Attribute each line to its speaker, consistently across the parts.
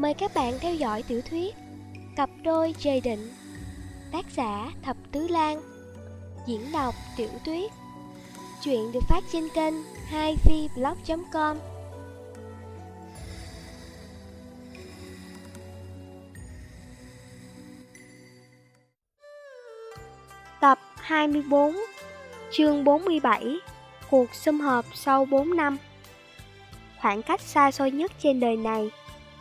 Speaker 1: Mời các bạn theo dõi tiểu thuyết Cặp đôi trời định, Tác giả Thập Tứ Lan, Diễn đọc Tiểu Tuyết. Chuyện được phát trên kênh 2vblog.com Tập 24 Chương 47 Cuộc xâm hợp sau 4 năm. Khoảng cách xa xôi nhất trên đời này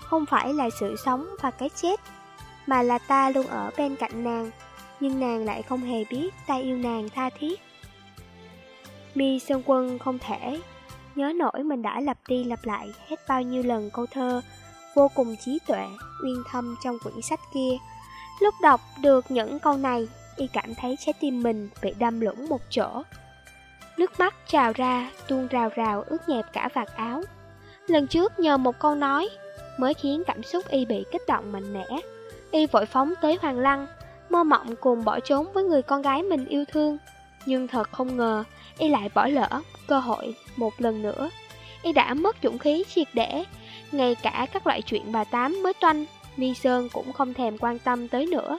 Speaker 1: không phải là sự sống và cái chết Mà là ta luôn ở bên cạnh nàng Nhưng nàng lại không hề biết ta yêu nàng tha thiết. Mi Sơn Quân không thể Nhớ nổi mình đã lặp đi lặp lại hết bao nhiêu lần câu thơ Vô cùng trí tuệ, uyên thâm trong quyển sách kia. Lúc đọc được những câu này Y cảm thấy trái tim mình bị đâm lũng một chỗ. Nước mắt trào ra, tuôn rào rào ướt nhẹp cả vạt áo. Lần trước nhờ một câu nói Mới khiến cảm xúc Y bị kích động mạnh mẽ. Y vội phóng tới Hoàng Lăng, Mơ mộng cùng bỏ trốn với người con gái mình yêu thương. Nhưng thật không ngờ, Y lại bỏ lỡ cơ hội một lần nữa. Y đã mất dũng khí triệt để, Ngay cả các loại chuyện bà Tám mới toanh, Mi Sơn cũng không thèm quan tâm tới nữa.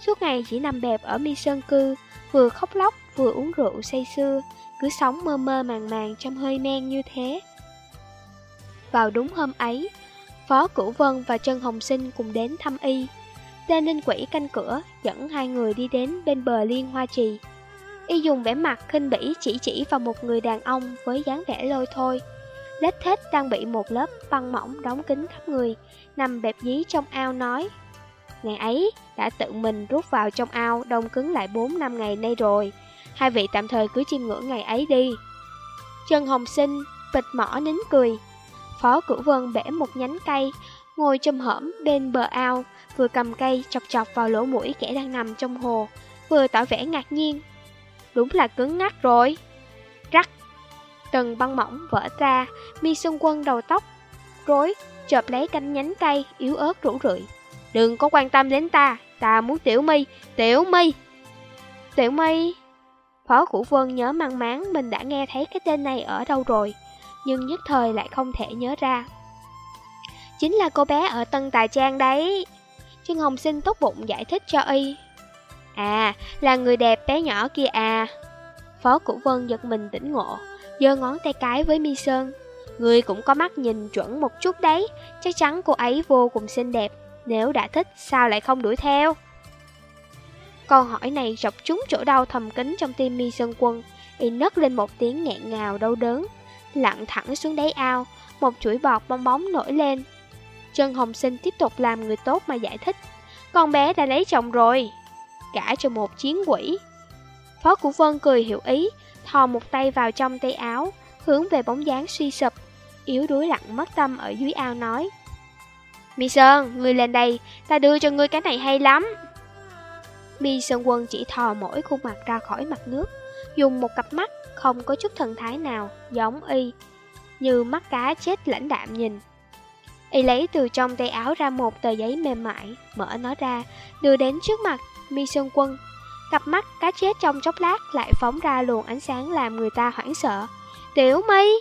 Speaker 1: Suốt ngày chỉ nằm bẹp ở Mi Sơn Cư, Vừa khóc lóc vừa uống rượu say sưa, Cứ sống mơ mơ màng màng trong hơi men như thế. Vào đúng hôm ấy Phó Cửu Vân và Trân Hồng Sinh cùng đến thăm y. Tên ninh quỷ canh cửa, dẫn hai người đi đến bên bờ liên hoa trì. Y dùng vẻ mặt khinh bỉ chỉ chỉ vào một người đàn ông với dáng vẻ lôi thôi. Lết thết đang bị một lớp băng mỏng đóng kín khắp người, Nằm bẹp dí trong ao nói, Ngày ấy đã tự mình rút vào trong ao đông cứng lại 4 năm ngày nay rồi. Hai vị tạm thời cứ chiêm ngưỡng ngày ấy đi. Trần Hồng Sinh bịch mỏ nín cười Phó Cửu Vân bẻ một nhánh cây Ngồi châm hởm bên bờ ao Vừa cầm cây chọc chọc vào lỗ mũi kẻ đang nằm trong hồ Vừa tỏ vẻ ngạc nhiên. Đúng là cứng ngắc rồi. Rắc. Từng băng mỏng vỡ ra Mi Xuân Quân đầu tóc Rối chợp lấy canh nhánh cây Yếu ớt rủ rượi. Đừng có quan tâm đến ta Ta muốn Tiểu Mi, Tiểu Mi, Tiểu Mi. Phó Cửu Vân nhớ mang máng Mình đã nghe thấy cái tên này ở đâu rồi. Nhưng nhất thời lại không thể nhớ ra. Chính là cô bé ở Tân Tài Trang đấy. Trương Hồng Sinh tốt bụng giải thích cho y. À, là người đẹp bé nhỏ kia à. Phó Cửu Vân giật mình tỉnh ngộ giơ ngón tay cái với Mi Sơn. Người cũng có mắt nhìn chuẩn một chút đấy Chắc chắn cô ấy vô cùng xinh đẹp. Nếu đã thích sao lại không đuổi theo? Câu hỏi này chọc trúng chỗ đau thầm kín trong tim Mi Sơn Quân. Y nấc lên một tiếng nghẹn ngào đau đớn. Lặn thẳng xuống đáy ao Một chuỗi bọt bong bóng nổi lên. Trần Hồng Sinh tiếp tục làm người tốt mà giải thích Con bé đã lấy chồng rồi Cả cho một chiến quỷ. Phó Củ Vân cười hiểu ý Thò một tay vào trong tay áo Hướng về bóng dáng suy sụp Yếu đuối lặng mất tâm ở dưới ao nói Mi Sơn, ngươi lên đây Ta đưa cho ngươi cái này hay lắm. Mi Sơn Quân chỉ thò mỗi khuôn mặt ra khỏi mặt nước. Dùng một cặp mắt không có chút thần thái nào Giống y Như mắt cá chết lãnh đạm nhìn. Y lấy từ trong tay áo ra một tờ giấy mềm mại Mở nó ra Đưa đến trước mặt Mi Sơn Quân. Cặp mắt cá chết trong chốc lát lại phóng ra luồng ánh sáng làm người ta hoảng sợ. Tiểu mi!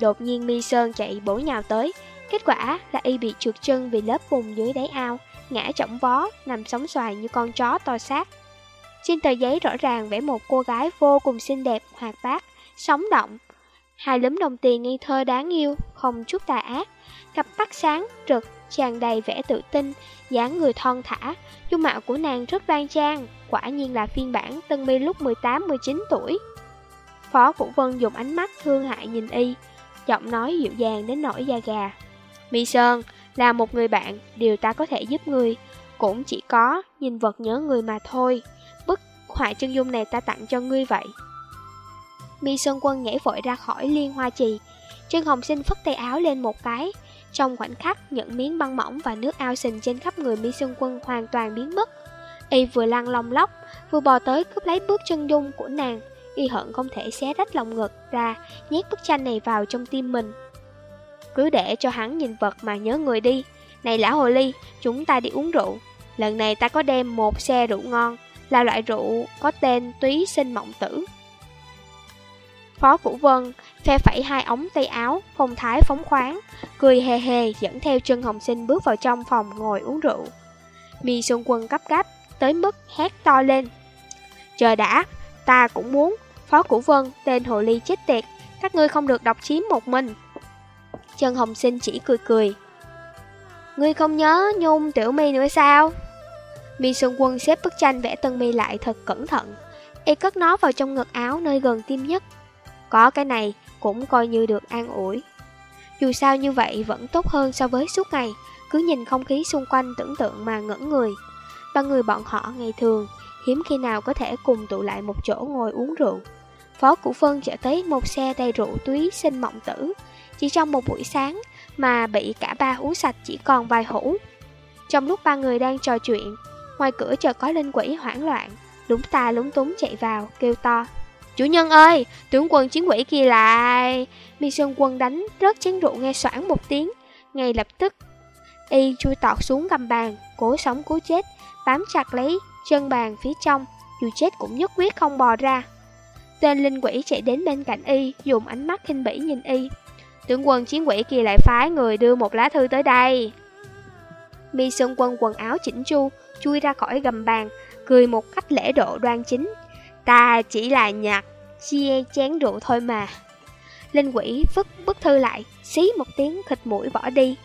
Speaker 1: Đột nhiên mi sơn chạy bổ nhào tới Kết quả là y bị trượt chân vì lớp vùng dưới đáy ao Ngã trọng vó, nằm sóng xoài như con chó to xác. Trên tờ giấy rõ ràng vẽ một cô gái vô cùng xinh đẹp, hoạt bát, sống động. Hai lúm đồng tiền ngây thơ đáng yêu, không chút tà ác. Cặp mắt sáng, rực, tràn đầy vẻ tự tin, dáng người thon thả. Dung mạo của nàng rất đoan trang, quả nhiên là phiên bản Tân Mi lúc 18-19 tuổi. Phó Vũ Vân dùng ánh mắt thương hại nhìn y Giọng nói dịu dàng đến nỗi da gà. Mi Sơn, là một người bạn, điều ta có thể giúp người cũng chỉ có nhìn vật nhớ người mà thôi. Bức họa chân dung này ta tặng cho ngươi vậy. Mi Sơn Quân nhảy vội ra khỏi liên hoa trì Trương Hồng Sinh phất tay áo lên một cái. Trong khoảnh khắc, những miếng băng mỏng và nước ao sình trên khắp người Mi Sơn Quân hoàn toàn biến mất. Y vừa lăn lòng lóc, vừa bò tới cướp lấy bước chân dung của nàng. Y hận không thể xé rách lòng ngực ra, nhét bức tranh này vào trong tim mình. Cứ để cho hắn nhìn vật mà nhớ người đi. Này lão hồ ly, chúng ta đi uống rượu Lần này ta có đem một xe rượu ngon Là loại rượu có tên túy sinh mộng tử Phó Vũ Vân phe phẩy hai ống tay áo, phong thái phóng khoáng, cười hề hề dẫn theo chân hồng sinh bước vào trong phòng ngồi uống rượu. Mi Xuân Quân cấp gáp, tới mức hét to lên. Chờ đã, ta cũng muốn, Phó Củ Vân, tên hồ ly chết tiệt, các ngươi không được độc chiếm một mình. Chân hồng sinh chỉ cười cười. Ngươi không nhớ nhung tiểu mi nữa sao? Mi Xuân Quân xếp bức tranh vẽ tân mi lại thật cẩn thận. Y cất nó vào trong ngực áo nơi gần tim nhất. Có cái này cũng coi như được an ủi. Dù sao như vậy vẫn tốt hơn so với suốt ngày, cứ nhìn không khí xung quanh tưởng tượng mà ngẩn người. Ba người bọn họ ngày thường, hiếm khi nào có thể cùng tụ lại một chỗ ngồi uống rượu. Phó Củ Phân chở tới một xe đầy rượu túy sinh mộng tử, chỉ trong một buổi sáng mà bị cả ba uống sạch chỉ còn vài hũ. Trong lúc ba người đang trò chuyện, ngoài cửa chợt có linh quỷ hoảng loạn, lúng ta lúng túng chạy vào, kêu to. Chủ nhân ơi, tướng quân chiến quỷ kia lại... Mi Sơn Quân đánh rớt chén rượu nghe soảng một tiếng, ngay lập tức. Y chui tọt xuống gầm bàn, cố sống cố chết, bám chặt lấy chân bàn phía trong, dù chết cũng nhất quyết không bò ra. Tên linh quỷ chạy đến bên cạnh Y, dùng ánh mắt khinh bỉ nhìn Y. Tướng quân chiến quỷ kia lại phái người đưa một lá thư tới đây. Mi Sơn Quân quần áo chỉnh chu, chui ra khỏi gầm bàn, cười một cách lễ độ đoan chính. Ta chỉ là nhặt, chia chén rượu thôi mà. Linh quỷ vứt bức thư lại, xí một tiếng thịt mũi bỏ đi.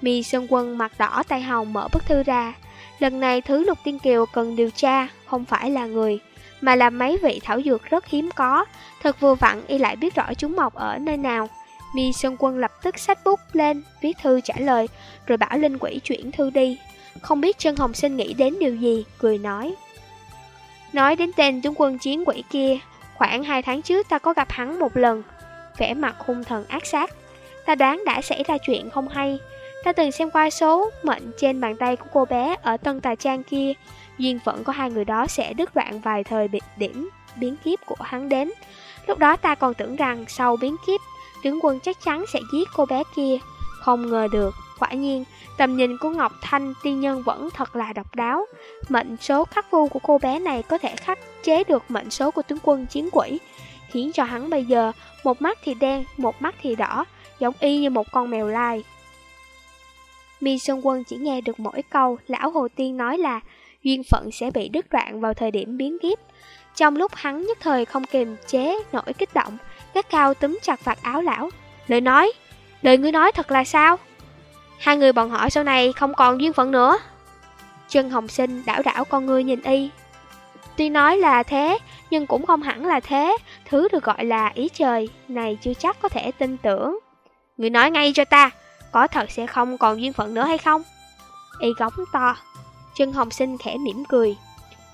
Speaker 1: Mi Sơn Quân mặt đỏ tay hồng mở bức thư ra. Lần này thứ Lục Tiên Kiều cần điều tra không phải là người, mà là mấy vị thảo dược rất hiếm có. Thật vừa vặn y lại biết rõ chúng mọc ở nơi nào. Mi Sơn Quân lập tức sách bút lên, viết thư trả lời, rồi bảo Linh Quỷ chuyển thư đi. Không biết Trân Hồng Sinh nghĩ đến điều gì, cười nói. Nói đến tên tướng quân chiến quỷ kia, khoảng 2 tháng trước ta có gặp hắn một lần, vẻ mặt hung thần ác sát. Ta đoán đã xảy ra chuyện không hay. Ta từng xem qua số mệnh trên bàn tay của cô bé ở Tân Tà Trang kia, duyên phận của hai người đó sẽ đứt đoạn vài thời biệt điểm biến kiếp của hắn đến. Lúc đó ta còn tưởng rằng sau biến kiếp, tướng quân chắc chắn sẽ giết cô bé kia. Không ngờ được, quả nhiên, tầm nhìn của Ngọc Thanh tiên nhân vẫn thật là độc đáo. Mệnh số khắc vu của cô bé này có thể khắc chế được mệnh số của tướng quân chiến quỷ, khiến cho hắn bây giờ một mắt thì đen, một mắt thì đỏ, giống y như một con mèo lai. Mi Xuân Quân chỉ nghe được mỗi câu lão Hồ Tiên nói là duyên phận sẽ bị đứt đoạn vào thời điểm biến kiếp. Trong lúc hắn nhất thời không kiềm chế nổi kích động, Gác cao túm chặt vạt áo lão. Lời nói, lời ngươi nói thật là sao? Hai người bọn họ sau này không còn duyên phận nữa. Trân Hồng Sinh đảo đảo con ngươi nhìn y. Tuy nói là thế, nhưng cũng không hẳn là thế, thứ được gọi là ý trời, này chưa chắc có thể tin tưởng. Người nói ngay cho ta, có thật sẽ không còn duyên phận nữa hay không? Y góng to. Trân Hồng Sinh khẽ mỉm cười.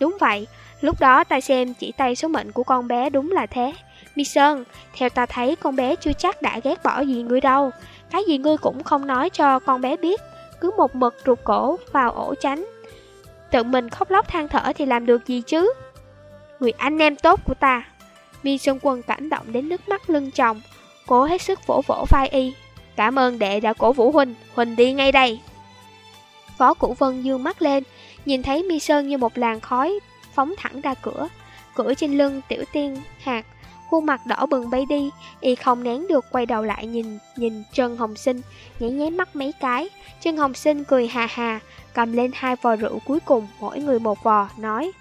Speaker 1: Đúng vậy, lúc đó ta xem chỉ tay số mệnh của con bé đúng là thế. Mi Sơn, theo ta thấy con bé chưa chắc đã ghét bỏ gì ngươi đâu. Cái gì ngươi cũng không nói cho con bé biết, cứ một mực rụt cổ vào ổ tránh. Tự mình khóc lóc than thở thì làm được gì chứ? Người anh em tốt của ta. Mi Sơn Quân cảm động đến nước mắt lưng chồng, cố hết sức vỗ vỗ vai y. Cảm ơn đệ đã cổ vũ Huỳnh, Huỳnh đi ngay đây. Phó Củ Vân dương mắt lên, nhìn thấy Mi Sơn như một làn khói phóng thẳng ra cửa. Cửa trên lưng tiểu tiên hạt khuôn mặt đỏ bừng bay đi, y không nén được quay đầu lại nhìn, nhìn Trần Hồng Sinh, nhảy nháy mắt mấy cái. Trần Hồng Sinh cười hà hà, cầm lên hai vò rượu cuối cùng, mỗi người một vò, nói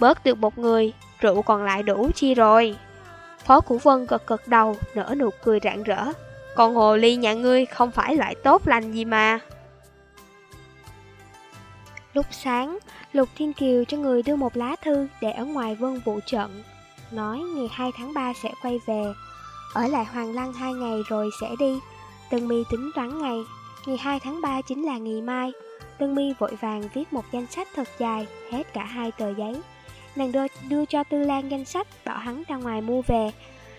Speaker 1: Bớt được một người, rượu còn lại đủ chi rồi. Phó Củ Vân gật gật đầu, nở nụ cười rạng rỡ. Còn hồ ly nhà ngươi không phải loại tốt lành gì mà. Lúc sáng, Lục Thiên Kiều cho người đưa một lá thư để ở ngoài vân vụ trận nói ngày 2 tháng 3 sẽ quay về. Ở lại Hoàng Lăng 2 ngày rồi sẽ đi. Tân mi tính toán ngày, ngày 2 tháng 3 chính là ngày mai. Tân mi vội vàng viết một danh sách thật dài, hết cả hai tờ giấy. Nàng đưa, đưa cho Tư Lan danh sách, bảo hắn ra ngoài mua về.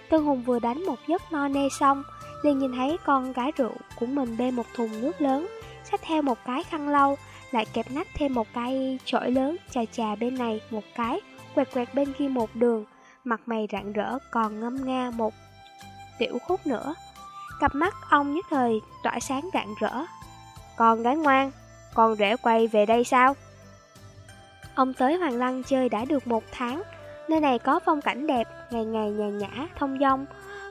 Speaker 1: Tân Hùng vừa đánh một giấc no nê xong, liền nhìn thấy con gái rượu của mình bê một thùng nước lớn, xách theo một cái khăn lau, lại kẹp nách thêm một cái chổi lớn, chà chà bên này một cái, quẹt quẹt bên kia một đường mặt mày rạng rỡ còn ngâm nga một tiểu khúc nữa. Cặp mắt ông nhất thời tỏa sáng rạng rỡ. Con gái ngoan, con rể quay về đây sao? Ông tới Hoàng Lăng chơi đã được một tháng, Nơi này có phong cảnh đẹp, ngày ngày nhàn nhã, thông dong.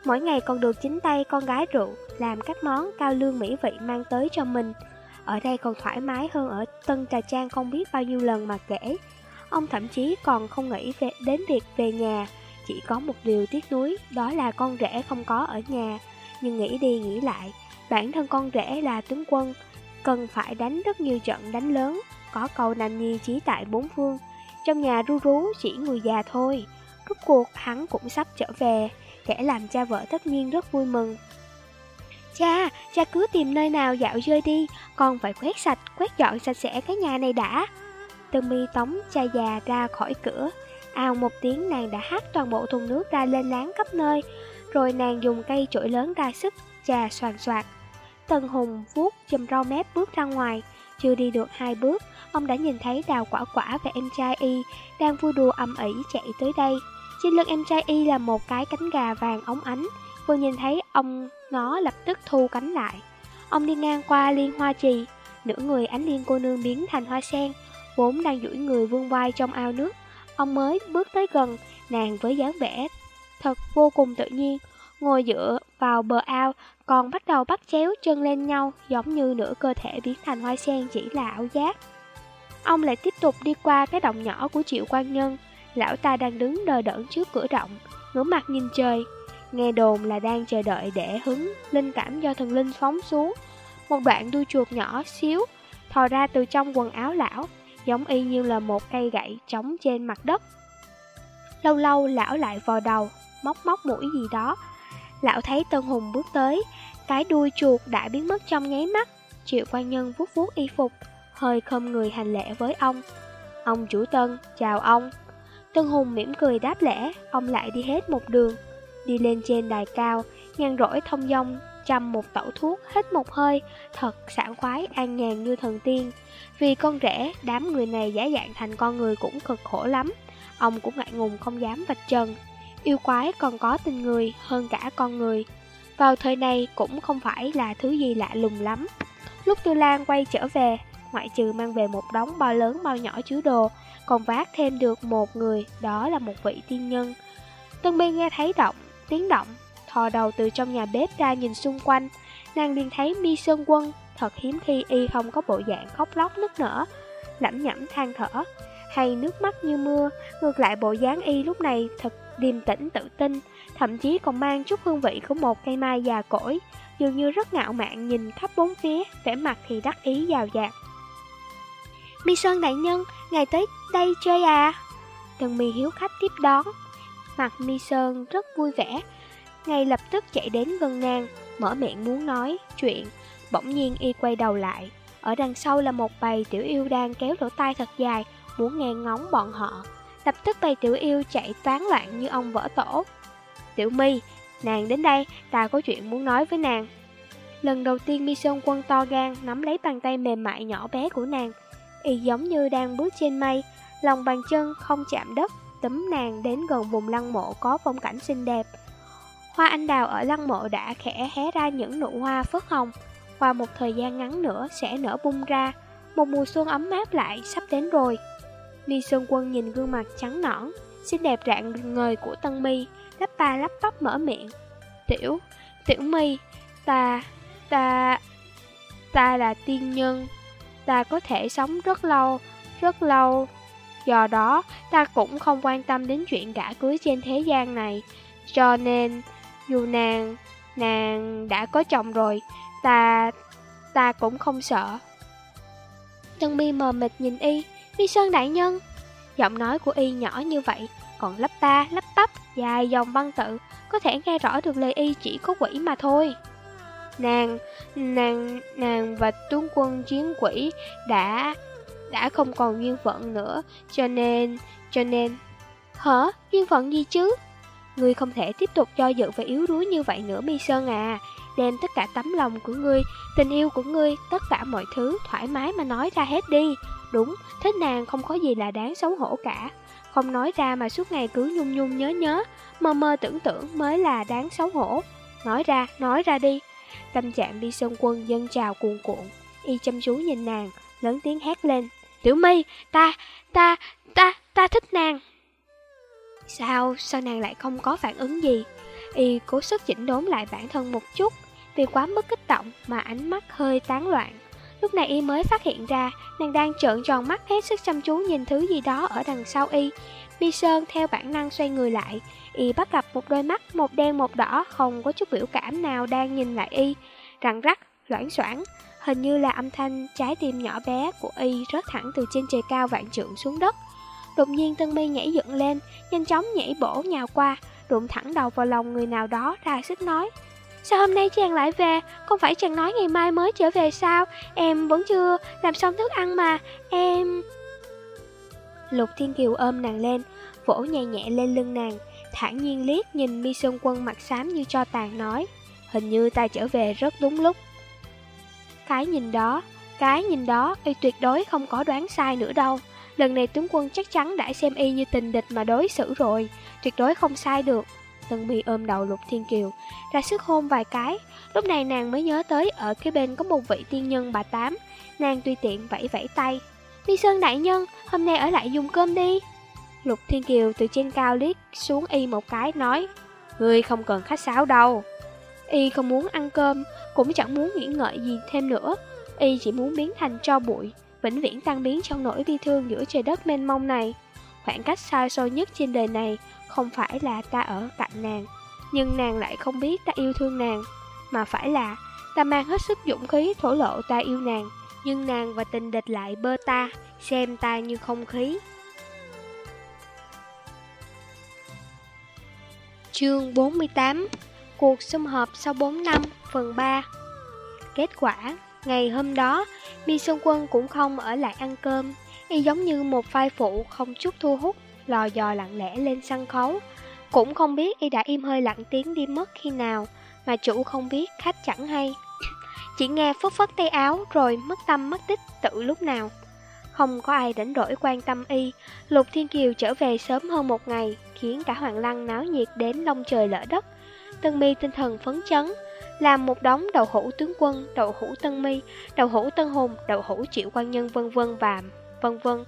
Speaker 1: Mỗi ngày còn được chính tay con gái rượu làm các món cao lương mỹ vị mang tới cho mình. Ở đây còn thoải mái hơn ở Tân Trà Trang không biết bao nhiêu lần mà kể. Ông thậm chí còn không nghĩ về, đến việc về nhà, chỉ có một điều tiếc nuối, đó là con rể không có ở nhà. Nhưng nghĩ đi nghĩ lại, bản thân con rể là tướng quân, cần phải đánh rất nhiều trận đánh lớn, có cầu nằm nhi trí tại bốn phương. Trong nhà ru rú chỉ người già thôi, rốt cuộc hắn cũng sắp trở về, kẻ làm cha vợ tất nhiên rất vui mừng. Cha, cha cứ tìm nơi nào dạo chơi đi, con phải quét sạch, quét dọn sạch sẽ cái nhà này đã. Tân mi tống cha già ra khỏi cửa, Ao một tiếng nàng đã hát toàn bộ thùng nước ra lên láng khắp nơi, rồi nàng dùng cây chổi lớn ra sức, trà soàn soạt. Tân Hùng vuốt chùm rau mép bước ra ngoài, chưa đi được hai bước, ông đã nhìn thấy đào quả quả và em trai y đang vui đùa âm ỉ chạy tới đây. Trên lưng em trai y là một cái cánh gà vàng óng ánh, vừa nhìn thấy ông nó lập tức thu cánh lại. Ông đi ngang qua liên hoa trì, nửa người ánh liên cô nương biến thành hoa sen, vốn đang duỗi người vương vai trong ao nước. Ông mới bước tới gần, nàng với dáng vẻ thật vô cùng tự nhiên, ngồi dựa vào bờ ao, còn bắt đầu bắt chéo chân lên nhau giống như nửa cơ thể biến thành hoa sen chỉ là ảo giác. Ông lại tiếp tục đi qua cái động nhỏ của triệu quan nhân, lão ta đang đứng đờ đẫn trước cửa động, ngửa mặt nhìn trời. Nghe đồn là đang chờ đợi để hứng linh cảm do thần linh phóng xuống. Một đoạn đuôi chuột nhỏ xíu thò ra từ trong quần áo lão, giống y như là một cây gậy trống trên mặt đất. Lâu lâu lão lại vò đầu, móc móc mũi gì đó. Lão thấy Tân Hùng bước tới, cái đuôi chuột đã biến mất trong nháy mắt. Triệu quan nhân vuốt vuốt y phục, hơi khom người hành lễ với ông. Ông chủ Tân, chào ông. Tân Hùng mỉm cười đáp lễ, ông lại đi hết một đường. Đi lên trên đài cao, nhàn rỗi thông dong, chăm một tẩu thuốc, hết một hơi, thật sảng khoái, an nhàn như thần tiên. Vì con rể, đám người này giả dạng thành con người cũng cực khổ lắm. Ông cũng ngại ngùng không dám vạch trần. Yêu quái còn có tình người hơn cả con người. Vào thời này cũng không phải là thứ gì lạ lùng lắm. Lúc Tư Lan quay trở về, ngoại trừ mang về một đống bao lớn bao nhỏ chứa đồ, còn vác thêm được một người, đó là một vị tiên nhân. Tân Bi nghe thấy động, tiếng động, thò đầu từ trong nhà bếp ra nhìn xung quanh, nàng liền thấy mi sơn quân, thật hiếm khi y không có bộ dạng khóc lóc nức nở, lẩm nhẩm than thở, hay nước mắt như mưa, ngược lại bộ dáng y lúc này thật điềm tĩnh tự tin, thậm chí còn mang chút hương vị của một cây mai già cỗi, dường như rất ngạo mạn nhìn khắp bốn phía, vẻ mặt thì đắc ý giàu dạt. Mi Sơn đại nhân, ngày tới đây chơi à? Tần mi hiếu khách tiếp đón. Mặt Mi Sơn rất vui vẻ, ngay lập tức chạy đến gần nàng, mở miệng muốn nói chuyện. Bỗng nhiên y quay đầu lại, ở đằng sau là một bầy tiểu yêu đang kéo lỗ tai thật dài, muốn nghe ngóng bọn họ. Lập tức bầy tiểu yêu chạy toán loạn như ông vỡ tổ. Tiểu My, nàng đến đây, ta có chuyện muốn nói với nàng. Lần đầu tiên Mi Sơn quân to gan nắm lấy bàn tay mềm mại nhỏ bé của nàng, y giống như đang bước trên mây, lòng bàn chân không chạm đất, tấm nàng đến gần vùng lăng mộ có phong cảnh xinh đẹp. Hoa anh đào ở lăng mộ đã khẽ hé ra những nụ hoa phớt hồng, qua một thời gian ngắn nữa sẽ nở bung ra, một mùa xuân ấm áp lại sắp đến rồi. Mi Sơn Quân nhìn gương mặt trắng nõn, xinh đẹp rạng ngời của Tân Mi, lắp ba lắp bắp mở miệng. Tiểu, Tiểu Mi, ta, ta, ta là tiên nhân, ta có thể sống rất lâu, rất lâu. Do đó, ta cũng không quan tâm đến chuyện gả cưới trên thế gian này. Cho nên, dù nàng, nàng đã có chồng rồi, ta, ta cũng không sợ. Tân mi mờ mịt nhìn y, mi sơn đại nhân. Giọng nói của y nhỏ như vậy, còn lắp ba, lắp bắp, dài dòng văn tự, có thể nghe rõ được lời y chỉ có quỷ mà thôi. Nàng, nàng, nàng và tướng quân chiến quỷ đã, đã không còn duyên phận nữa, cho nên, cho nên... Hả? Duyên phận gì chứ? Ngươi không thể tiếp tục cho dự và yếu đuối như vậy nữa Mi Sơn à. Đem tất cả tấm lòng của ngươi, tình yêu của ngươi, tất cả mọi thứ thoải mái mà nói ra hết đi. Đúng, thích nàng không có gì là đáng xấu hổ cả. Không nói ra mà suốt ngày cứ nhung nhung nhớ nhớ Mơ mơ tưởng tưởng mới là đáng xấu hổ. Nói ra, nói ra đi. Tâm trạng đi sơn quân dân trào cuồn cuộn Y chăm chú nhìn nàng, lớn tiếng hét lên. Tiểu my, ta, ta, ta, ta thích nàng. Sao, sao nàng lại không có phản ứng gì? Y cố sức chỉnh đốn lại bản thân một chút, vì quá mức kích động mà ánh mắt hơi tán loạn. Lúc này Y mới phát hiện ra, nàng đang trợn tròn mắt hết sức chăm chú nhìn thứ gì đó ở đằng sau Y. Mi Sơn theo bản năng xoay người lại, Y bắt gặp một đôi mắt một đen một đỏ không có chút biểu cảm nào đang nhìn lại Y, răng rắc, loãng xoảng. Hình như là âm thanh trái tim nhỏ bé của Y rớt thẳng từ trên trời cao vạn trượng xuống đất. Đột nhiên Tân Mi nhảy dựng lên, nhanh chóng nhảy bổ nhào qua, đụng thẳng đầu vào lòng người nào đó ra sức nói. Sao hôm nay chàng lại về? Không phải chàng nói ngày mai mới trở về sao? Em vẫn chưa làm xong thức ăn mà, em... Lục Thiên Kiều ôm nàng lên, vỗ nhẹ nhẹ lên lưng nàng, thản nhiên liếc nhìn mi sơn quân mặt xám như cho tàn nói. Hình như ta trở về rất đúng lúc. Cái nhìn đó, cái nhìn đó, y tuyệt đối không có đoán sai nữa đâu. Lần này tướng quân chắc chắn đã xem y như tình địch mà đối xử rồi, tuyệt đối không sai được. Tân mi ôm đầu Lục Thiên Kiều, ra sức hôn vài cái. Lúc này nàng mới nhớ tới ở cái bên có một vị tiên nhân bà Tám. Nàng tùy tiện vẫy vẫy tay. Mi Sơn đại nhân, hôm nay ở lại dùng cơm đi. Lục Thiên Kiều từ trên cao liếc xuống y một cái nói, Ngươi không cần khách sáo đâu. Y không muốn ăn cơm, cũng chẳng muốn nghĩ ngợi gì thêm nữa. Y chỉ muốn biến thành cho bụi, vĩnh viễn tan biến trong nỗi bi thương giữa trời đất mênh mông này. Khoảng cách xa xôi nhất trên đời này không phải là ta ở cạnh nàng, nhưng nàng lại không biết ta yêu thương nàng, mà phải là ta mang hết sức dũng khí thổ lộ ta yêu nàng, nhưng nàng và tình địch lại bơ ta, xem ta như không khí. Chương 48 Cuộc xung họp sau 4 năm, phần 3 Kết quả, ngày hôm đó, Mi Xuân Quân cũng không ở lại ăn cơm. Y giống như một vai phụ không chút thu hút, lò dò lặng lẽ lên sân khấu. Cũng không biết Y đã im hơi lặng tiếng đi mất khi nào Mà chủ không biết khách chẳng hay. Chỉ nghe phất phất tay áo rồi mất tâm mất tích tự lúc nào. Không có ai đánh đổi quan tâm Y. Lục Thiên Kiều trở về sớm hơn một ngày Khiến cả Hoàng Lăng náo nhiệt đến lông trời lỡ đất. Tân mi tinh thần phấn chấn làm một đống đậu hũ tướng quân, đậu hũ tân mi, đậu hũ tân hùng, đậu hũ triệu quan nhân vân vân và vân vân.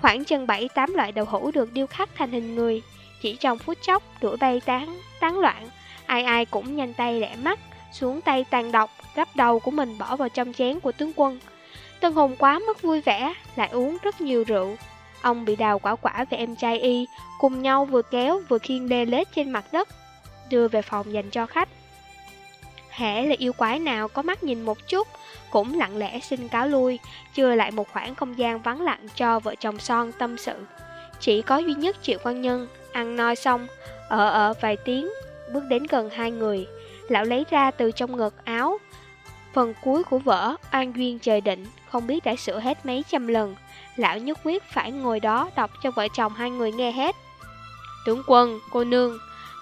Speaker 1: Khoảng chừng 7-8 loại đậu hũ được điêu khắc thành hình người. Chỉ trong phút chốc đuổi bay tán, tán loạn. Ai ai cũng nhanh tay lẻ mắt Xuống tay tàn độc Gắp đầu của mình bỏ vào trong chén của tướng quân. Tân Hùng quá mất vui vẻ Lại uống rất nhiều rượu. Ông bị đào quả quả về em trai y Cùng nhau vừa kéo vừa khiêng đê lết trên mặt đất Đưa về phòng dành cho khách. Hễ là yêu quái nào có mắt nhìn một chút Cũng lặng lẽ xin cáo lui Chưa lại một khoảng không gian vắng lặng cho vợ chồng son tâm sự. Chỉ có duy nhất Triệu Quan Nhân Ăn no xong Ở ở vài tiếng Bước đến gần hai người. Lão lấy ra từ trong ngực áo Phần cuối của vở An Duyên trời định Không biết đã sửa hết mấy trăm lần. Lão nhất quyết phải ngồi đó đọc cho vợ chồng hai người nghe hết. Tướng quân, cô nương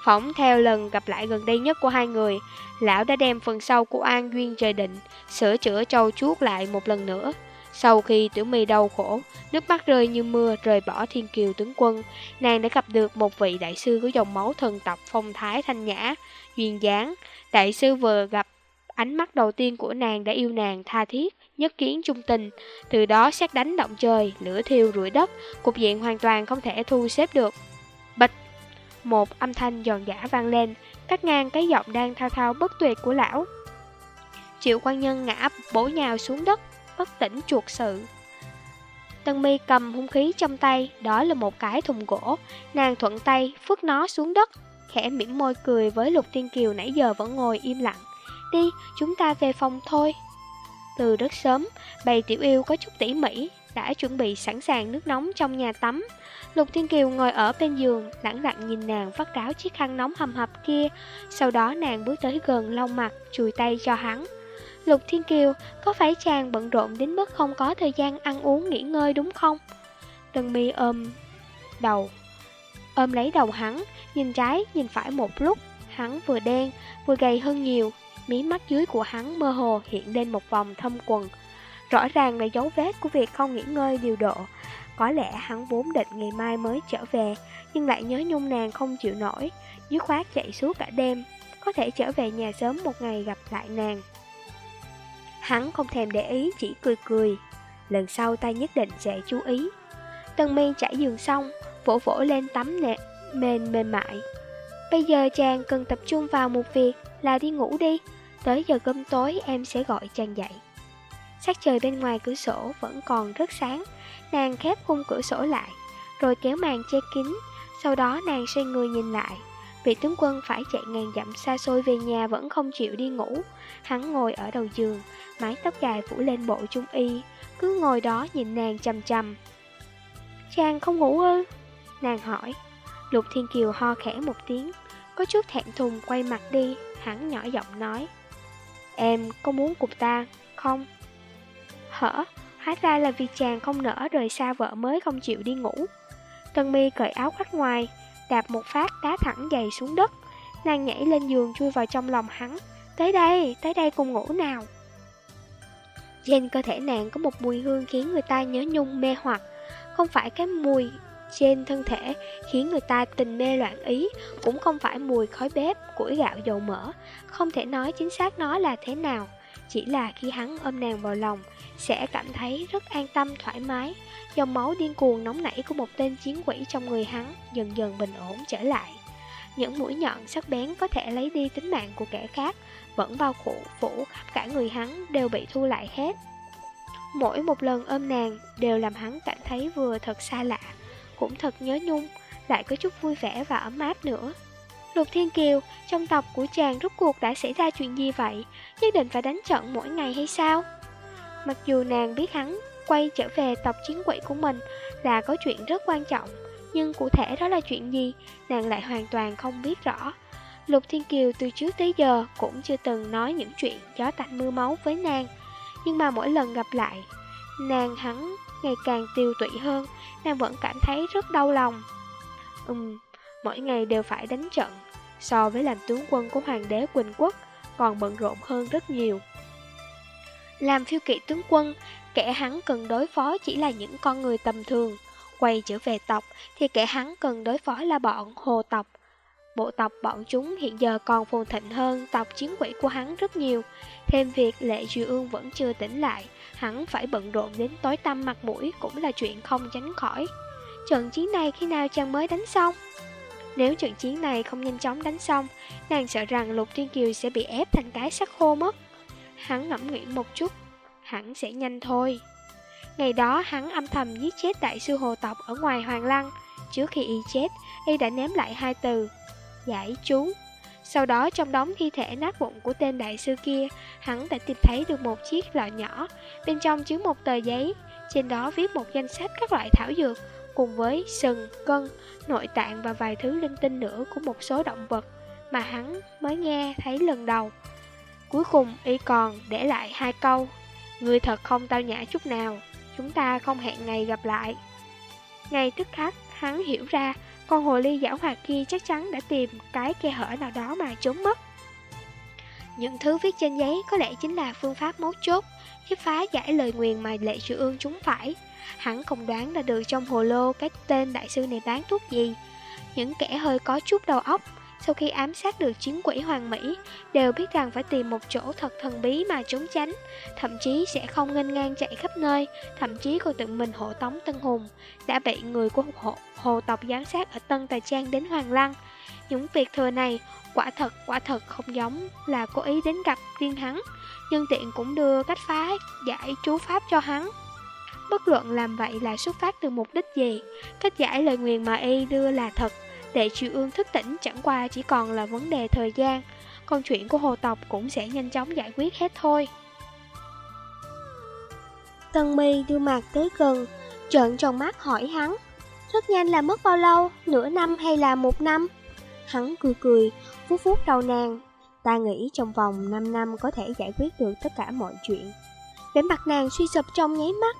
Speaker 1: Phỏng theo lần gặp lại gần đây nhất của hai người Lão đã đem phần sau của An Duyên trời định Sửa chữa trâu chuốt lại một lần nữa Sau khi tiểu my đau khổ Nước mắt rơi như mưa rời bỏ thiên kiều tướng quân Nàng đã gặp được một vị đại sư có dòng máu thần tộc phong thái thanh nhã Duyên dáng Đại sư vừa gặp ánh mắt đầu tiên của nàng đã yêu nàng tha thiết nhất kiến trung tình. Từ đó xét đánh động trời, lửa thiêu rủi đất, cục diện hoàn toàn không thể thu xếp được. Bịch! Một âm thanh giòn giả vang lên, cắt ngang cái giọng đang thao thao bất tuyệt của lão. Triệu quan nhân ngã bổ nhào xuống đất, bất tỉnh chuột sự. Tân mi cầm hung khí trong tay, đó là một cái thùng gỗ. Nàng thuận tay, phước nó xuống đất, khẽ mỉm môi cười với Lục Tiên Kiều nãy giờ vẫn ngồi im lặng. Đi, chúng ta về phòng thôi. Từ rất sớm, bầy tiểu yêu có chút tỉ mỉ, đã chuẩn bị sẵn sàng nước nóng trong nhà tắm. Lục Thiên Kiều ngồi ở bên giường, lẳng lặng nhìn nàng vắt ráo chiếc khăn nóng hầm hập kia. Sau đó nàng bước tới gần lau mặt, chùi tay cho hắn. Lục Thiên Kiều, có phải chàng bận rộn đến mức không có thời gian ăn uống nghỉ ngơi đúng không? Tần mi ôm đầu, ôm lấy đầu hắn, nhìn trái nhìn phải một lúc. Hắn vừa đen, vừa gầy hơn nhiều, mí mắt dưới của hắn mơ hồ hiện lên một vòng thâm quần. Rõ ràng là dấu vết của việc không nghỉ ngơi điều độ. Có lẽ hắn vốn định ngày mai mới trở về, nhưng lại nhớ nhung nàng không chịu nổi, dứt khoát chạy suốt cả đêm, có thể trở về nhà sớm một ngày gặp lại nàng. Hắn không thèm để ý, chỉ cười cười. Lần sau ta nhất định sẽ chú ý. Tân mi trải giường xong, vỗ vỗ lên tấm nệm, mềm mềm mại. Bây giờ chàng cần tập trung vào một việc là đi ngủ đi, tới giờ cơm tối em sẽ gọi chàng dậy. Sắc trời bên ngoài cửa sổ vẫn còn rất sáng, nàng khép khung cửa sổ lại, rồi kéo màn che kín, sau đó nàng xoay người nhìn lại. Vị tướng quân phải chạy ngàn dặm xa xôi về nhà vẫn không chịu đi ngủ, hắn ngồi ở đầu giường, mái tóc dài phủ lên bộ trung y, cứ ngồi đó nhìn nàng chầm chầm. Chàng không ngủ ư? Nàng hỏi. Lục Thiên Kiều ho khẽ một tiếng, có chút thẹn thùng quay mặt đi, hắn nhỏ giọng nói. Em có muốn cùng ta, không? Hở, hóa ra là vì chàng không nỡ rời xa vợ mới không chịu đi ngủ. Tân mi cởi áo khoác ngoài, đạp một phát đá thẳng giày xuống đất. Nàng nhảy lên giường chui vào trong lòng hắn. Tới đây, tới đây cùng ngủ nào. Trên cơ thể nàng có một mùi hương khiến người ta nhớ nhung mê hoặc. Không phải cái mùi trên thân thể khiến người ta tình mê loạn ý, cũng không phải mùi khói bếp, củi gạo dầu mỡ, không thể nói chính xác nó là thế nào. Chỉ là khi hắn ôm nàng vào lòng, sẽ cảm thấy rất an tâm thoải mái. Dòng máu điên cuồng nóng nảy của một tên chiến quỷ trong người hắn dần dần bình ổn trở lại. Những mũi nhọn sắc bén có thể lấy đi tính mạng của kẻ khác, vẫn bao phủ phủ khắp cả người hắn đều bị thu lại hết. Mỗi một lần ôm nàng đều làm hắn cảm thấy vừa thật xa lạ, cũng thật nhớ nhung, lại có chút vui vẻ và ấm áp nữa. Lục Thiên Kiều, trong tộc của chàng rốt cuộc đã xảy ra chuyện gì vậy? Nhất định phải đánh trận mỗi ngày hay sao? Mặc dù nàng biết hắn quay trở về tộc chiến quỷ của mình là có chuyện rất quan trọng, nhưng cụ thể đó là chuyện gì, nàng lại hoàn toàn không biết rõ. Lục Thiên Kiều từ trước tới giờ cũng chưa từng nói những chuyện gió tạnh mưa máu với nàng, nhưng mà mỗi lần gặp lại, nàng hắn ngày càng tiêu tụy hơn, nàng vẫn cảm thấy rất đau lòng. Ừm, mỗi ngày đều phải đánh trận, so với làm tướng quân của hoàng đế Quỳnh Quốc còn bận rộn hơn rất nhiều. Làm phiêu kỵ tướng quân, kẻ hắn cần đối phó chỉ là những con người tầm thường. Quay trở về tộc thì kẻ hắn cần đối phó là bọn hồ tộc. Bộ tộc bọn chúng hiện giờ còn phồn thịnh hơn tộc chiến quỷ của hắn rất nhiều. Thêm việc lệ duy ương vẫn chưa tỉnh lại, hắn phải bận rộn đến tối tăm mặt mũi cũng là chuyện không tránh khỏi. Trận chiến này khi nào chàng mới đánh xong? Nếu trận chiến này không nhanh chóng đánh xong, nàng sợ rằng Lục Thiên Kiều sẽ bị ép thành cái sắc khô mất. Hắn ngẫm nghĩ một chút, hẳn sẽ nhanh thôi. Ngày đó hắn âm thầm giết chết đại sư hồ tộc ở ngoài Hoàng Lăng. Trước khi y chết, y đã ném lại hai từ, giải chú. Sau đó trong đống thi thể nát vụn của tên đại sư kia, hắn đã tìm thấy được một chiếc lọ nhỏ, bên trong chứa một tờ giấy, trên đó viết một danh sách các loại thảo dược, cùng với sừng, cân, nội tạng và vài thứ linh tinh nữa của một số động vật mà hắn mới nghe thấy lần đầu. Cuối cùng y còn để lại hai câu Người thật không tao nhã chút nào Chúng ta không hẹn ngày gặp lại. Ngay tức khắc hắn hiểu ra Con hồ ly giảo hoạt kia chắc chắn đã tìm cái khe hở nào đó mà trốn mất. Những thứ viết trên giấy có lẽ chính là phương pháp mấu chốt Giúp phá giải lời nguyền mà lệ sự ương chúng phải. Hắn không đoán ra được trong hồ lô cái tên đại sư này bán thuốc gì Những kẻ hơi có chút đầu óc sau khi ám sát được chiến quỷ hoàng Mỹ, đều biết rằng phải tìm một chỗ thật thần bí mà trốn tránh, thậm chí sẽ không nghênh ngang chạy khắp nơi, thậm chí còn tự mình hộ tống Tân Hùng, đã bị người của hồ, hồ tộc giám sát ở Tân tài Trang đến Hoàng Lăng. Những việc thừa này, quả thật, quả thật không giống là cố ý đến gặp riêng hắn, nhân tiện cũng đưa cách phá giải chú pháp cho hắn. Bất luận làm vậy là xuất phát từ mục đích gì, cách giải lời nguyền mà y đưa là thật, để Triệu Ương thức tỉnh chẳng qua chỉ còn là vấn đề thời gian, còn chuyện của hồ tộc cũng sẽ nhanh chóng giải quyết hết thôi. Tân mi đưa mặt tới gần, trợn trong mắt hỏi hắn, rất nhanh là mất bao lâu, nửa năm hay là một năm? Hắn cười cười, vuốt vuốt đầu nàng, ta nghĩ trong vòng 5 năm có thể giải quyết được tất cả mọi chuyện. Vẻ mặt nàng suy sụp trong nháy mắt.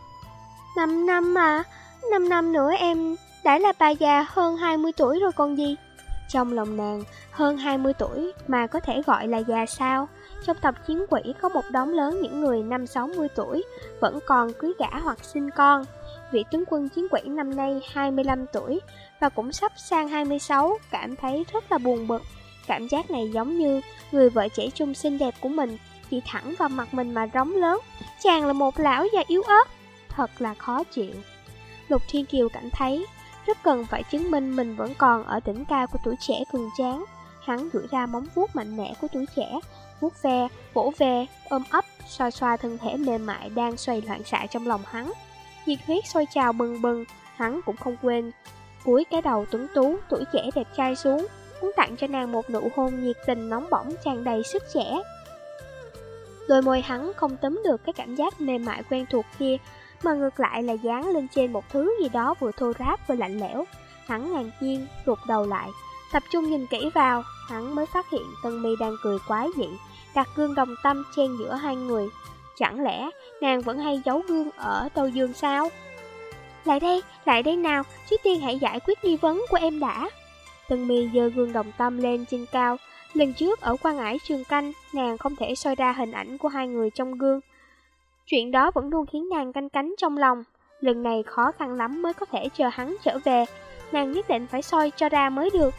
Speaker 1: 5 năm mà, 5 năm nữa em đã là bà già hơn 20 tuổi rồi còn gì. Trong lòng nàng, hơn 20 tuổi mà có thể gọi là già sao? Trong tập chiến quỷ có một đống lớn những người năm 60 tuổi Vẫn còn cưới gã hoặc sinh con. Vị tướng quân chiến quỷ năm nay 25 tuổi Và cũng sắp sang 26 Cảm thấy rất là buồn bực. Cảm giác này giống như người vợ trẻ trung xinh đẹp của mình Chỉ thẳng vào mặt mình mà rống lớn. Chàng là một lão già yếu ớt. Thật là khó chịu Lục Thiên Kiều cảm thấy rất cần phải chứng minh mình vẫn còn ở đỉnh cao của tuổi trẻ cường tráng. Hắn duỗi ra móng vuốt mạnh mẽ của tuổi trẻ, vuốt ve, vỗ ve, ôm ấp, xoa xoa thân thể mềm mại đang xoay loạn xạ trong lòng hắn. Nhiệt huyết sôi trào bừng bừng, hắn cũng không quên cúi cái đầu tuấn tú, tuổi trẻ đẹp trai xuống, muốn tặng cho nàng một nụ hôn nhiệt tình nóng bỏng tràn đầy sức trẻ. Đôi môi hắn không tấm được cái cảm giác mềm mại quen thuộc kia, mà ngược lại là dán lên trên một thứ gì đó vừa thô ráp vừa lạnh lẽo. Hắn ngàn nhiên, rụt đầu lại, tập trung nhìn kỹ vào, hắn mới phát hiện Tân Mi đang cười quái dị, đặt gương đồng tâm chen giữa hai người. Chẳng lẽ nàng vẫn hay giấu gương ở tàu Dương sao? Lại đây, lại đây nào, trước tiên hãy giải quyết nghi vấn của em đã. Tân Mi giơ gương đồng tâm lên trên cao, lần trước ở quan ải trường canh, nàng không thể soi ra hình ảnh của hai người trong gương. Chuyện đó vẫn luôn khiến nàng canh cánh trong lòng, lần này khó khăn lắm mới có thể chờ hắn trở về, nàng nhất định phải soi cho ra mới được.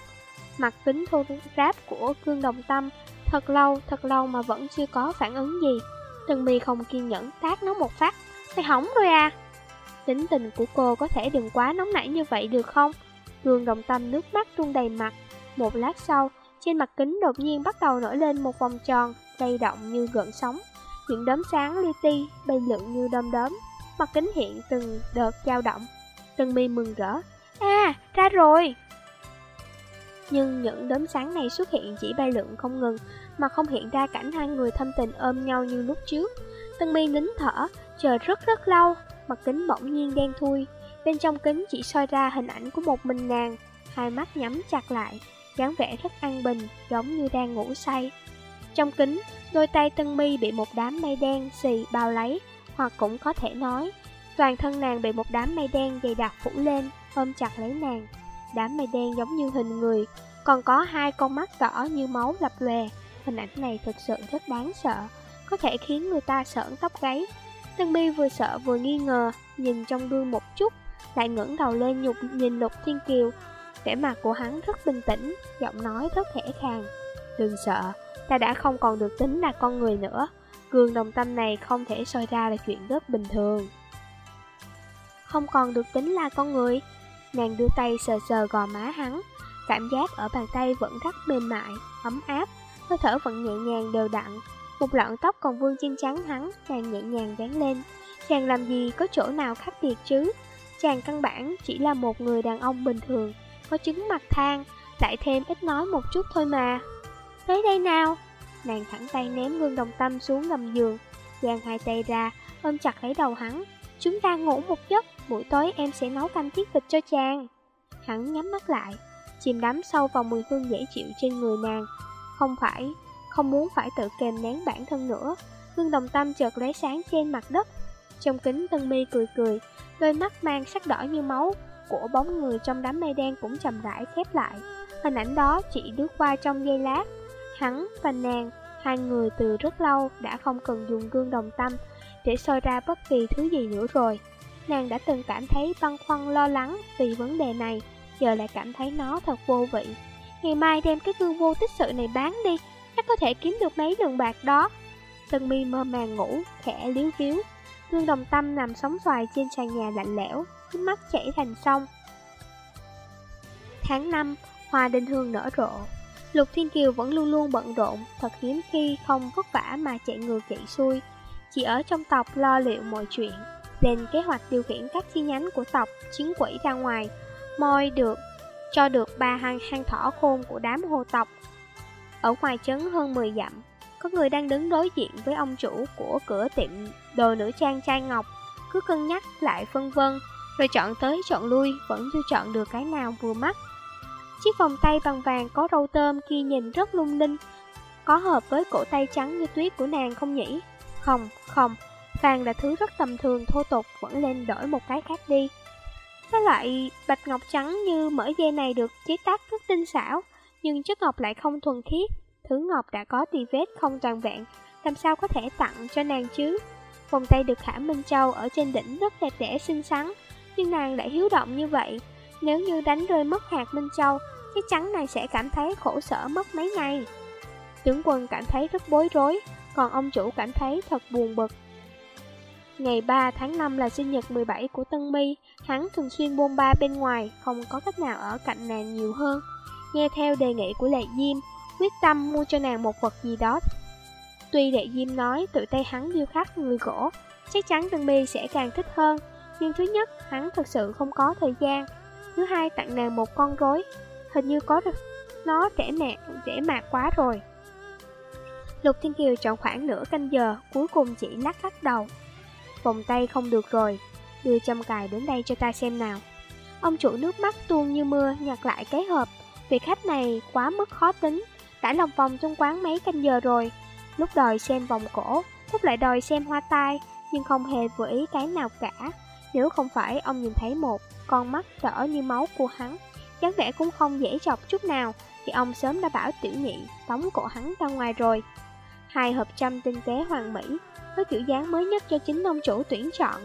Speaker 1: Mặt kính thô ráp của cương đồng tâm, thật lâu, thật lâu mà vẫn chưa có phản ứng gì. từng mì không kiên nhẫn tác nó một phát, phải hỏng rồi à. Tính tình của cô có thể đừng quá nóng nảy như vậy được không? cương đồng tâm nước mắt tuôn đầy mặt. Một lát sau, trên mặt kính đột nhiên bắt đầu nổi lên một vòng tròn, lay động như gợn sóng. Những đốm sáng li ti, bay lượn như đom đóm. Mặt kính hiện từng đợt dao động. Tân mi mừng rỡ. À, ra rồi! Nhưng những đốm sáng này xuất hiện chỉ bay lượn không ngừng, mà không hiện ra cảnh hai người thâm tình ôm nhau như lúc trước. Tân mi nín thở, chờ rất rất lâu, mặt kính bỗng nhiên đen thui. Bên trong kính chỉ soi ra hình ảnh của một mình nàng, hai mắt nhắm chặt lại, dáng vẻ rất an bình, giống như đang ngủ say. Trong kính, đôi tay Tân Mi bị một đám mây đen xì bao lấy, hoặc cũng có thể nói, toàn thân nàng bị một đám mây đen dày đặc phủ lên, ôm chặt lấy nàng. Đám mây đen giống như hình người, còn có hai con mắt đỏ như máu lập lòe. Hình ảnh này thực sự rất đáng sợ, có thể khiến người ta sởn tóc gáy. Tân Mi vừa sợ vừa nghi ngờ, nhìn trong gương một chút, lại ngẩng đầu lên nhục nhìn Lục Thiên Kiều. Vẻ mặt của hắn rất bình tĩnh, giọng nói rất khẽ khàng. Đừng sợ, ta đã không còn được tính là con người nữa. Cường đồng tâm này không thể soi ra là chuyện rất bình thường. Không còn được tính là con người. Nàng đưa tay sờ sờ gò má hắn, cảm giác ở bàn tay vẫn rất mềm mại, ấm áp, hơi thở vẫn nhẹ nhàng đều đặn. Một lọn tóc còn vương trên trắng hắn, nàng nhẹ nhàng dán lên. Chàng làm gì có chỗ nào khác biệt chứ? Chàng căn bản chỉ là một người đàn ông bình thường, có trứng mặt than, lại thêm ít nói một chút thôi mà. Tới đây nào! Nàng thẳng tay ném gương đồng tâm xuống gầm giường, giang hai tay ra, ôm chặt lấy đầu hắn. Chúng ta ngủ một giấc, buổi tối em sẽ nấu canh tiết vịt cho chàng. Hắn nhắm mắt lại, chìm đắm sâu vào mùi hương dễ chịu trên người nàng. Không phải, không muốn phải tự kềm nén bản thân nữa. Gương đồng tâm chợt lóe sáng trên mặt đất. Trong kính tân mi cười cười, đôi mắt mang sắc đỏ như máu của bóng người trong đám mây đen cũng chầm rãi khép lại. Hình ảnh đó chỉ đứt qua trong giây lát. Hắn và nàng, hai người từ rất lâu đã không cần dùng gương đồng tâm để soi ra bất kỳ thứ gì nữa rồi. Nàng đã từng cảm thấy băn khoăn lo lắng vì vấn đề này, giờ lại cảm thấy nó thật vô vị. Ngày mai đem cái gương vô tích sự này bán đi, chắc có thể kiếm được mấy lượng bạc đó. Tân mi mơ màng ngủ, khẽ liếu hiếu. Gương đồng tâm nằm sóng xoài trên sàn nhà lạnh lẽo, nước mắt chảy thành sông. Tháng 5, hoa đinh hương nở rộ. Lục Thiên Kiều vẫn luôn luôn bận rộn, thật hiếm khi không vất vả mà chạy ngược chạy xuôi. Chỉ ở trong tộc lo liệu mọi chuyện, lên kế hoạch điều khiển các chi nhánh của tộc, chiến quỷ ra ngoài, moi được, cho được ba hang hang thỏ khôn của đám hồ tộc. Ở ngoài trấn hơn 10 dặm, có người đang đứng đối diện với ông chủ của cửa tiệm đồ nữ trang trai ngọc, cứ cân nhắc lại phân vân, rồi chọn tới chọn lui vẫn chưa chọn được cái nào vừa mắt. Chiếc vòng tay bằng vàng có râu tôm kia nhìn rất lung linh, có hợp với cổ tay trắng như tuyết của nàng không nhỉ? Không, không, vàng là thứ rất tầm thường thô tục, vẫn lên đổi một cái khác đi. Cái loại bạch ngọc trắng như mỡ dê này được chế tác rất tinh xảo, nhưng chất ngọc lại không thuần khiết. Thứ ngọc đã có tì vết không toàn vẹn, làm sao có thể tặng cho nàng chứ? Vòng tay được Khả Minh Châu ở trên đỉnh rất đẹp đẽ xinh xắn, nhưng nàng lại hiếu động như vậy. Nếu như đánh rơi mất hạt Minh Châu, chắc chắn này sẽ cảm thấy khổ sở mất mấy ngày. Tướng quân cảm thấy rất bối rối, còn ông chủ cảm thấy thật buồn bực. Ngày 3 tháng 5 là sinh nhật 17 của Tân My, hắn thường xuyên bôn ba bên ngoài, không có cách nào ở cạnh nàng nhiều hơn. Nghe theo đề nghị của Lệ Diêm, quyết tâm mua cho nàng một vật gì đó. Tuy Lệ Diêm nói tự tay hắn điêu khắc người gỗ, chắc chắn Tân My sẽ càng thích hơn, nhưng thứ nhất, hắn thực sự không có thời gian. Thứ hai, tặng nàng một con rối, hình như có được nó trẻ mẹ, trẻ mạc quá rồi. Lục Thiên Kiều chọn khoảng nửa canh giờ, cuối cùng chỉ lắc lắc đầu. Vòng tay không được rồi, đưa châm cài đến đây cho ta xem nào. Ông chủ nước mắt tuôn như mưa nhặt lại cái hộp, vị khách này quá mức khó tính, đã lòng vòng trong quán mấy canh giờ rồi. Lúc đòi xem vòng cổ, lúc lại đòi xem hoa tai, nhưng không hề vừa ý cái nào cả. Nếu không phải ông nhìn thấy một con mắt đỏ như máu của hắn, dáng vẻ cũng không dễ chọc chút nào, thì ông sớm đã bảo tiểu nhị tống cổ hắn ra ngoài rồi. Hai hộp trăm tinh tế hoàn mỹ, với kiểu dáng mới nhất cho chính ông chủ tuyển chọn,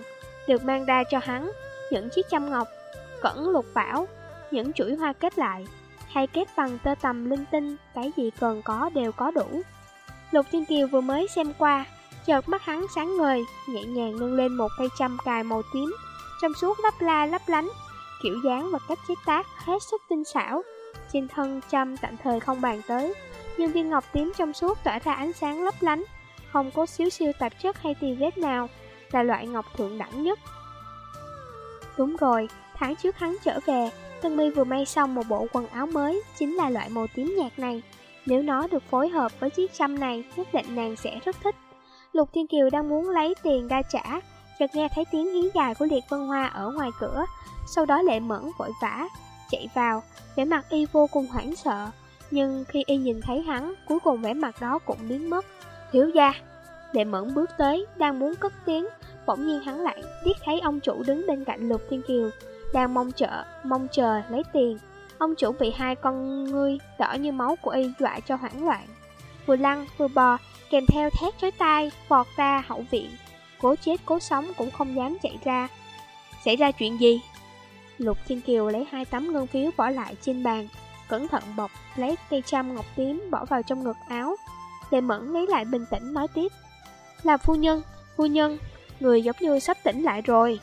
Speaker 1: được mang ra cho hắn, những chiếc châm ngọc, cẩn lục bảo, những chuỗi hoa kết lại, hay kết bằng tơ tầm linh tinh, cái gì cần có đều có đủ. Lục Thiên Kiều vừa mới xem qua, chợt mắt hắn sáng ngời, nhẹ nhàng nâng lên một cây châm cài màu tím, trong suốt lấp la lấp lánh, kiểu dáng và cách chế tác hết sức tinh xảo. Trên thân Trâm tạm thời không bàn tới, nhưng viên ngọc tím trong suốt tỏa ra ánh sáng lấp lánh, không có xíu siêu tạp chất hay tì vết nào, là loại ngọc thượng đẳng nhất. Đúng rồi, tháng trước hắn trở về, Tân My vừa may xong một bộ quần áo mới, chính là loại màu tím nhạt này. Nếu nó được phối hợp với chiếc châm này, nhất định nàng sẽ rất thích. Lục Thiên Kiều đang muốn lấy tiền ra trả, chợt nghe thấy tiếng hí dài của Liệt Vân Hoa ở ngoài cửa, sau đó lệ mẫn vội vã, chạy vào, vẻ mặt y vô cùng hoảng sợ. Nhưng khi y nhìn thấy hắn, cuối cùng vẻ mặt đó cũng biến mất. Thiếu gia, lệ mẫn bước tới, đang muốn cất tiếng, bỗng nhiên hắn lại tiếc thấy ông chủ đứng bên cạnh Lục Thiên Kiều, đang mong chờ, mong chờ lấy tiền. Ông chủ bị hai con ngươi đỏ như máu của y dọa cho hoảng loạn. Vừa lăn vừa bò, kèm theo thét chói tai, vọt ra hậu viện. Cố chết cố sống cũng không dám chạy ra. Xảy ra chuyện gì? Lục Thiên Kiều lấy hai tấm ngân phiếu bỏ lại trên bàn, cẩn thận bọc lấy cây trăm ngọc tím bỏ vào trong ngực áo. Lệ Mẫn lấy lại bình tĩnh nói tiếp. Là phu nhân, phu nhân, người giống như sắp tỉnh lại rồi.